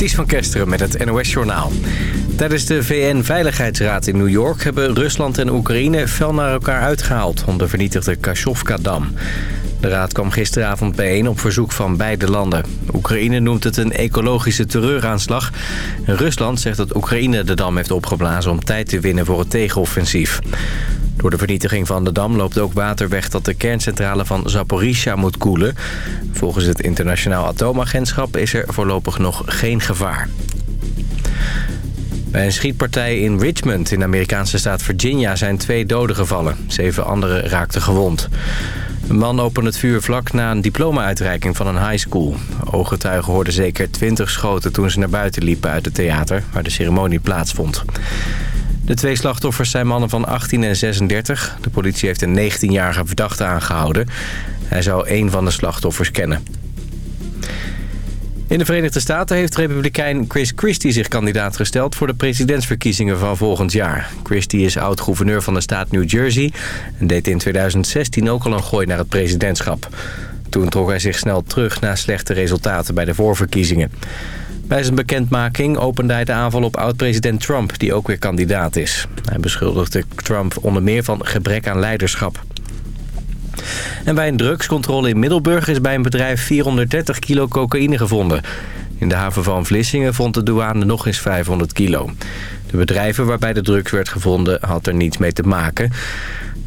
Ties van Kesteren met het NOS-journaal. Tijdens de VN-veiligheidsraad in New York hebben Rusland en Oekraïne fel naar elkaar uitgehaald om de vernietigde Kashofka-dam. De raad kwam gisteravond bijeen op verzoek van beide landen. Oekraïne noemt het een ecologische terreuraanslag. Rusland zegt dat Oekraïne de dam heeft opgeblazen om tijd te winnen voor het tegenoffensief. Door de vernietiging van de dam loopt ook water weg dat de kerncentrale van Zaporizhia moet koelen. Volgens het Internationaal Atoomagentschap is er voorlopig nog geen gevaar. Bij een schietpartij in Richmond in de Amerikaanse staat Virginia zijn twee doden gevallen. Zeven anderen raakten gewond. Een man opende het vuur vlak na een diploma-uitreiking van een high school. Ooggetuigen hoorden zeker twintig schoten toen ze naar buiten liepen uit het theater... waar de ceremonie plaatsvond. De twee slachtoffers zijn mannen van 18 en 36. De politie heeft een 19-jarige verdachte aangehouden. Hij zou één van de slachtoffers kennen. In de Verenigde Staten heeft republikein Chris Christie zich kandidaat gesteld... voor de presidentsverkiezingen van volgend jaar. Christie is oud-gouverneur van de staat New Jersey... en deed in 2016 ook al een gooi naar het presidentschap. Toen trok hij zich snel terug na slechte resultaten bij de voorverkiezingen. Bij zijn bekendmaking opende hij de aanval op oud-president Trump... die ook weer kandidaat is. Hij beschuldigde Trump onder meer van gebrek aan leiderschap. En bij een drugscontrole in Middelburg is bij een bedrijf 430 kilo cocaïne gevonden. In de haven van Vlissingen vond de douane nog eens 500 kilo. De bedrijven waarbij de drugs werd gevonden had er niets mee te maken.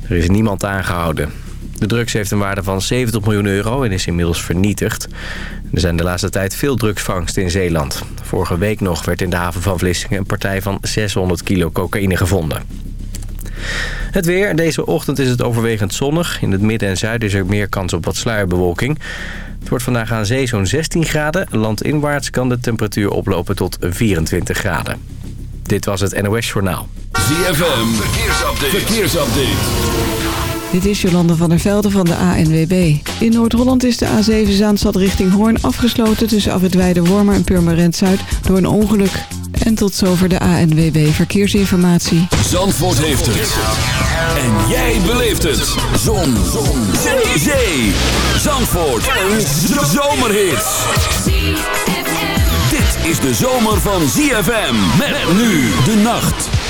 Er is niemand aangehouden. De drugs heeft een waarde van 70 miljoen euro en is inmiddels vernietigd. Er zijn de laatste tijd veel drugsvangsten in Zeeland. Vorige week nog werd in de haven van Vlissingen een partij van 600 kilo cocaïne gevonden. Het weer. Deze ochtend is het overwegend zonnig. In het midden en zuiden is er meer kans op wat sluierbewolking. Het wordt vandaag aan zee zo'n 16 graden. Landinwaarts kan de temperatuur oplopen tot 24 graden. Dit was het NOS Journaal. ZFM. Verkeersupdate. Verkeersupdate. Dit is Jolande van der Velde van de ANWB. In Noord-Holland is de A7 Zaanstad richting Hoorn afgesloten... tussen Afritweide Wormer en Purmerend Zuid door een ongeluk. En tot zover de ANWB Verkeersinformatie. Zandvoort heeft het. En jij beleeft het. Zon. Zon. Zee. Zee. Zandvoort. Een zomerhit. Dit is de zomer van ZFM. Met nu de nacht.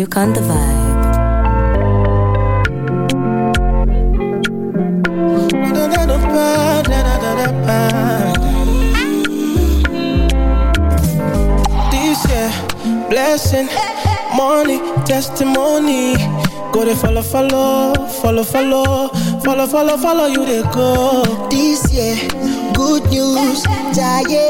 you can't the vibe. This year, blessing, money, testimony. Go to follow, follow, follow, follow, follow, follow, follow you they go. This year, good news, Yeah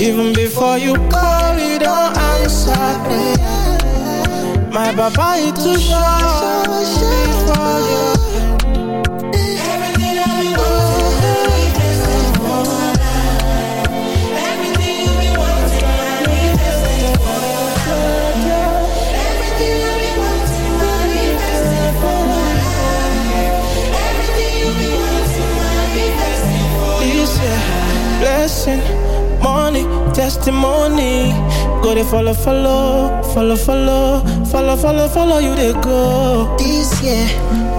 even before you call, you don't answer My papa is too short. for you testimony. Go they follow, follow, follow, follow, follow, follow, follow you they go. This year,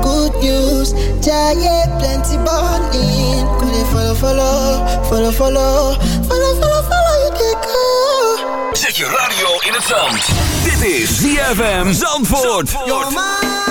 good news, giant plenty born in. Go they follow, follow, follow, follow, follow, follow, follow you they go. Zet je radio in het zand. Dit is ZFM Zandvoort. Zandvoort.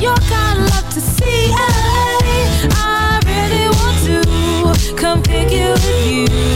York, I'd love to see. I really want to come pick you you.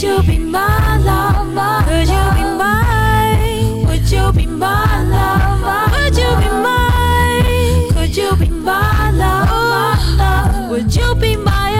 Would you be my lover? Would you be mine? Would you be my lover? Would you be mine? You be my lover? Would you be my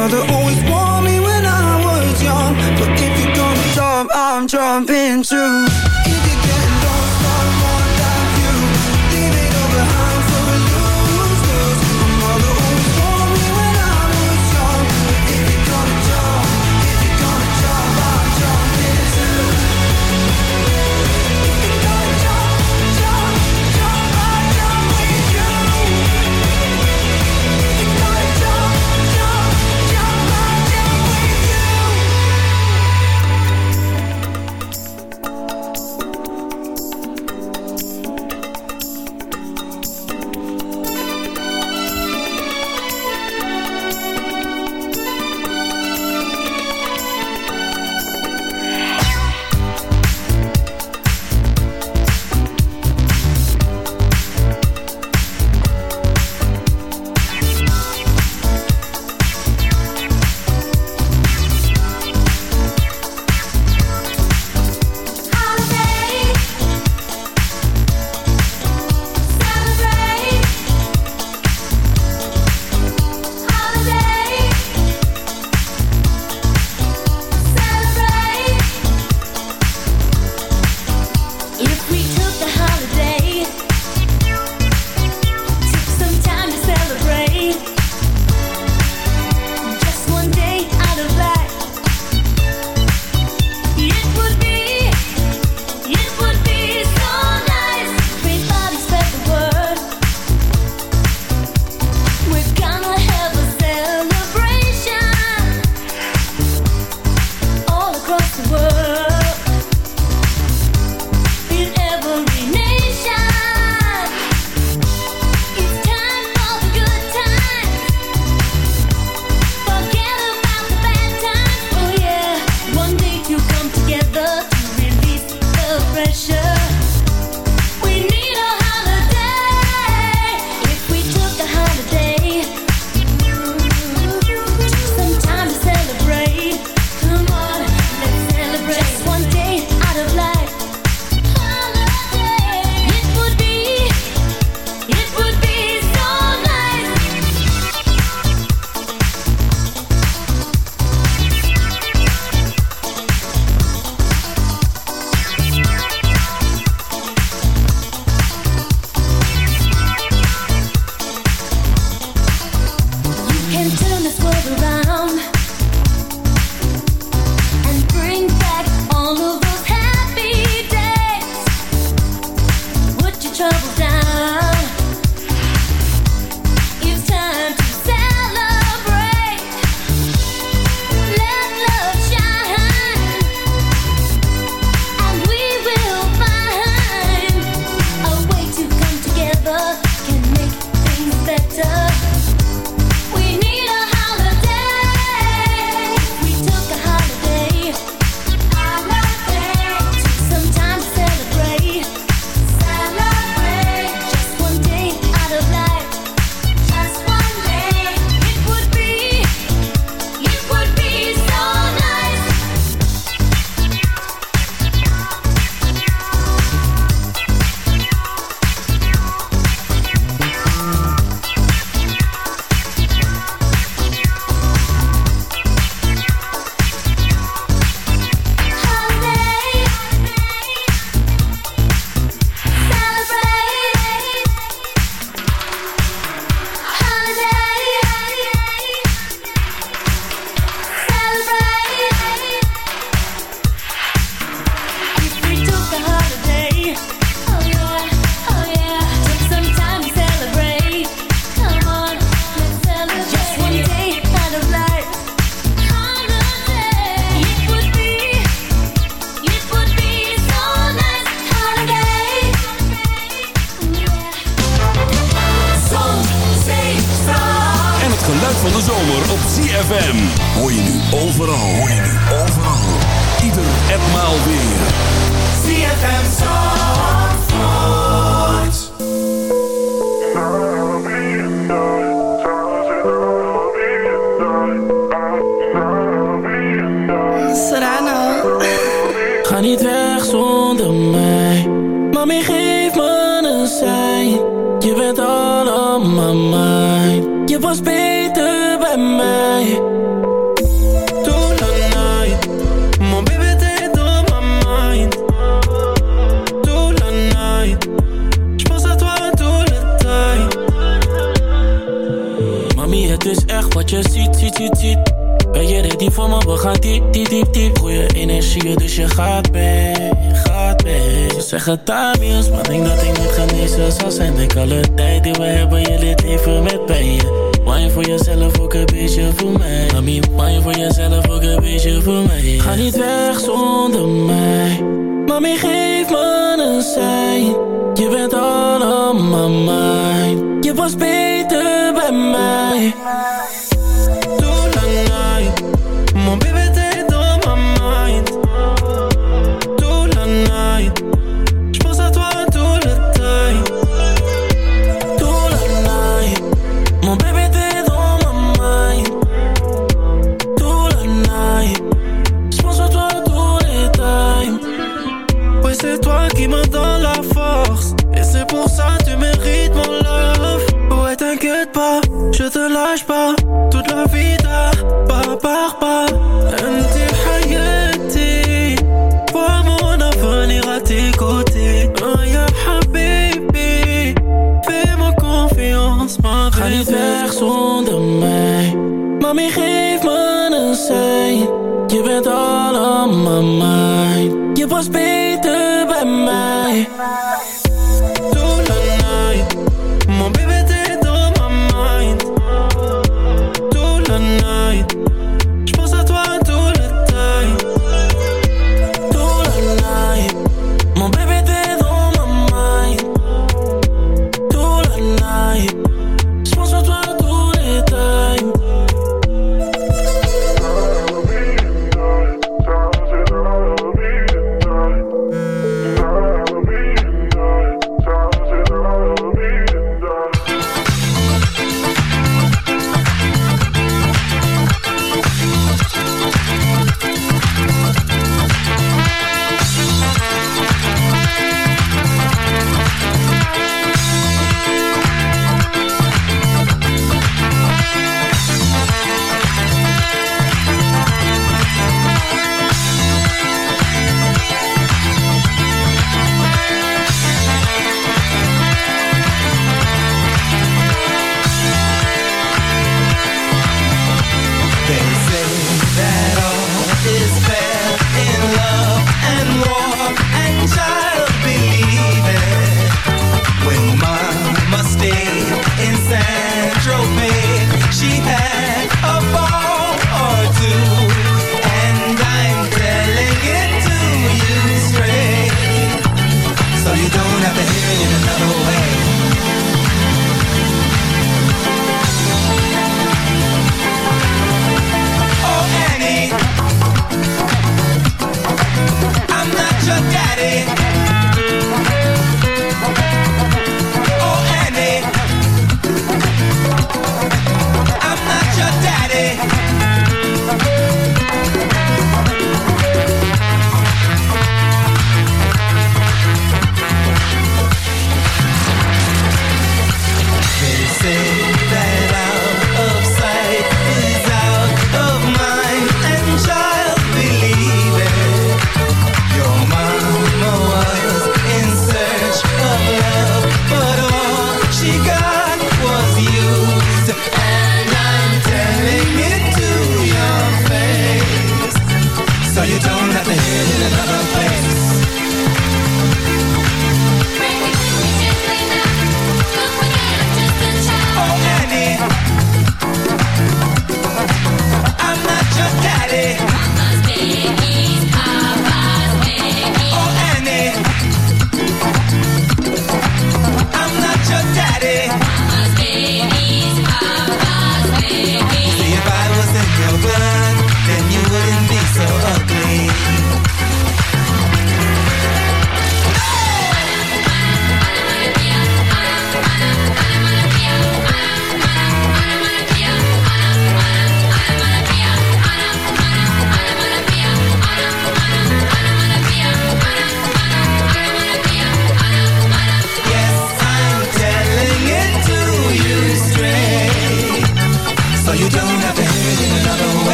mother always warned me when I was young. But if you're gonna jump, I'm jumping too. ook een beetje voor mij. Mami, maak je voor jezelf ook een beetje voor mij. Ga niet weg zonder mij. Mami, geef me een sein. Je bent allemaal mijn. Je was beter bij mij. los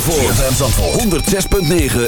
Voor 106.9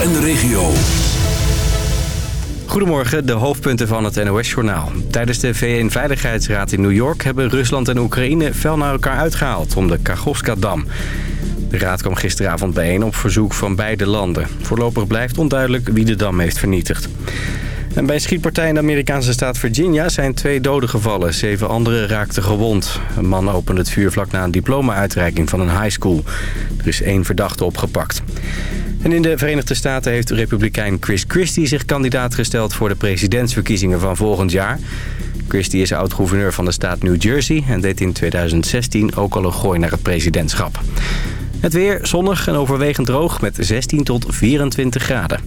en de regio. Goedemorgen, de hoofdpunten van het NOS-journaal. Tijdens de VN-veiligheidsraad in New York hebben Rusland en Oekraïne fel naar elkaar uitgehaald om de Kachovska-dam. De raad kwam gisteravond bijeen op verzoek van beide landen. Voorlopig blijft onduidelijk wie de dam heeft vernietigd. En bij een schietpartij in de Amerikaanse staat Virginia zijn twee doden gevallen. Zeven anderen raakten gewond. Een man opende het vuur vlak na een diploma-uitreiking van een high school. Er is één verdachte opgepakt. En in de Verenigde Staten heeft republikein Chris Christie zich kandidaat gesteld voor de presidentsverkiezingen van volgend jaar. Christie is oud-gouverneur van de staat New Jersey en deed in 2016 ook al een gooi naar het presidentschap. Het weer zonnig en overwegend droog met 16 tot 24 graden.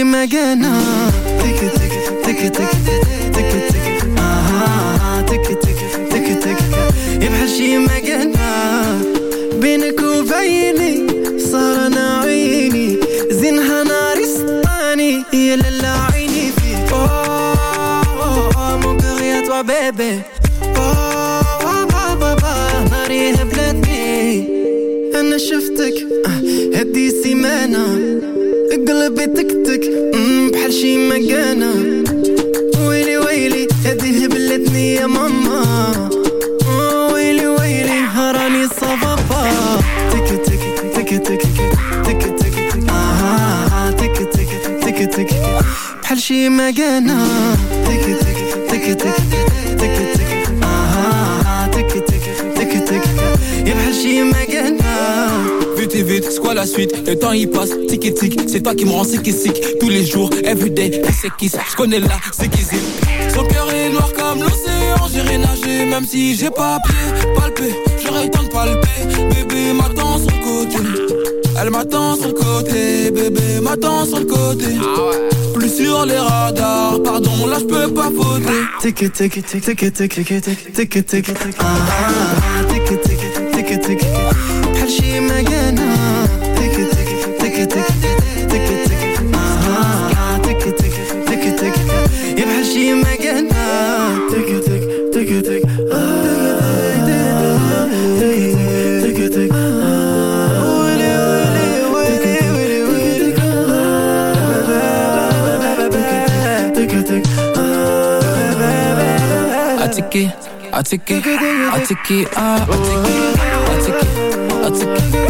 شي مكانة تك تك تك تك تك تك. آه تك تك تك تك. يا بحال شي مكانة بينك وبيني صار عيني. زينها ناري سطاني يا لالا عيني فيك. أوه يا توا بيبي بحال شي مكانة تك تك تك تك تك تك آه تك تك تك تك يا بحال شي مكانة Vite et vite, c'est quoi la suite Le temps il passe, tic et tic C'est toi qui me rends sick et sick Tous les jours, everyday, qui c'est qui Je connais là, c'est qui c'est Son cœur est noir comme l'océan J'irai nager même si j'ai pas pied Palper, j'aurais le temps de palper Bébé m'attend sur le côté Elle m'attend sur le côté Bébé m'attend sur le côté Plus sur les radars. Pardon, là je peux pas voter. Tic tic tic tic tic tic tic tic tic tic tic I take ah, I take it,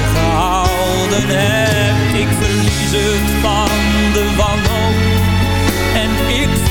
gehouden hebt? Ik verlies het van de wanhoop en ik